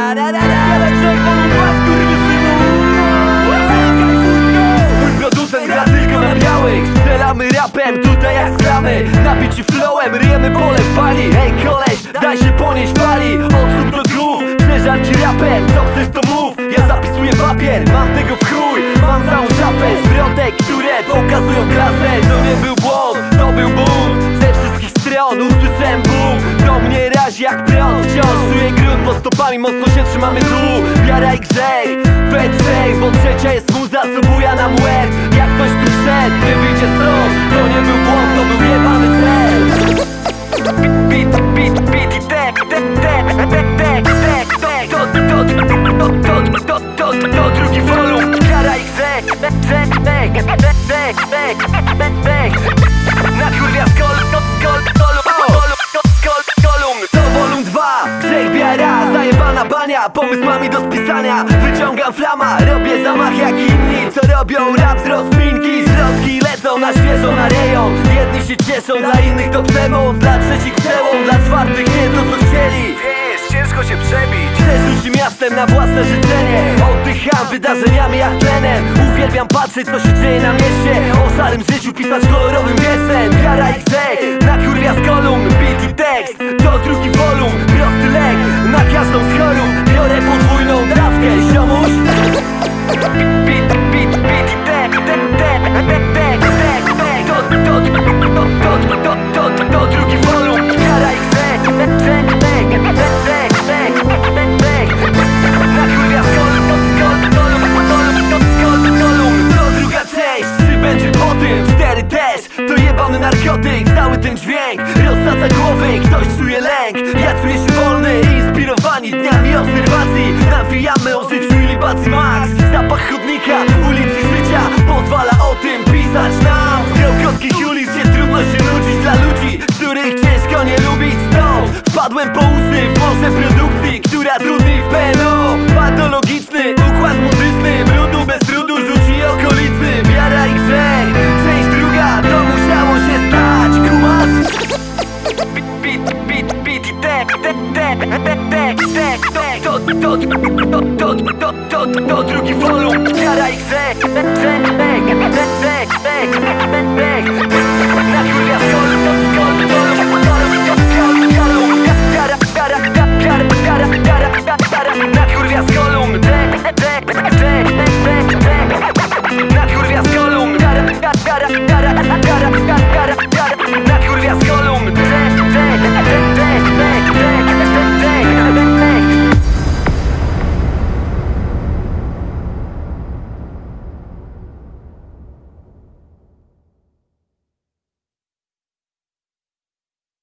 ra, Producent gra tylko na białych. Strzelamy rapem, tutaj jak skramy Nabici flowem, ryjemy pole w pali. Ej koleś, daj się ponieść fali Odsłuch do głów, przeżar ci rapem. Co chcesz to mów, ja zapisuję papier Mam tego w chuj, mam całą szafę Zwrotek, które pokazują klasę. To nie był błąd, to był bunt Ze wszystkich stron usłyszałem bunt mnie razi jak prąd. Wciąż czuję grunt pod stopami Mocno się trzymamy tu. Wiara i grzech We trzech, bo trzecia jest muza Co buja nam łeb. Jak ktoś tu szedł, nie wyjdzie stąd To nie był błąd, to był jebany cel. Beat, beat, beat i tek, tek, tek, tek, tek, tek, tek. To, to, to, to, to, to, to, drugi volum Wiara i grzech Tek, tek, tek, tek, tek, tek, tek, Na kurwia Zajebana bania, pomysłami do spisania. Wyciągam flama, robię zamach jak inni Co robią rap z rozpinki Zwrotki lecą na świeżo na rejon. Jedni się cieszą, dla innych to przemoc Dla trzecich przełom, dla czwartych nie to co chcieli. Wiesz, ciężko się przebić. Przeżyć miastem na własne życzenie. Oddycham wydarzeniami jak tlenem. Uwielbiam patrzeć co się dzieje na mieście. O szarym życiu pisać kolorowym wiersem Wiara i grzech, na kurwia z kolumn Beat i tekst, to drugi volum Prosty lek, na każdą ten dźwięk. Rozsadza głowy, ktoś czuje lęk. Ja czuję się wolny, inspirowani dniami obserwacji. Nawijamy o życiu i libacji max. Zapach chodnika, ulicy życia Pozwala o tym pisać nam. Z Krokowskich ulic, gdzie trudno się nudzić Dla ludzi, których ciężko nie lubić. Stąd Wpadłem po uszy w morze produkcji To, to, to, to, to, to drugi wolum Wiara ich zek, zek, bek, bek, bek, bek, bek, bek Na gwiazd gol, gol, gol Nadkurwia z kolumn Gara, gara, gara, gara, gara, gara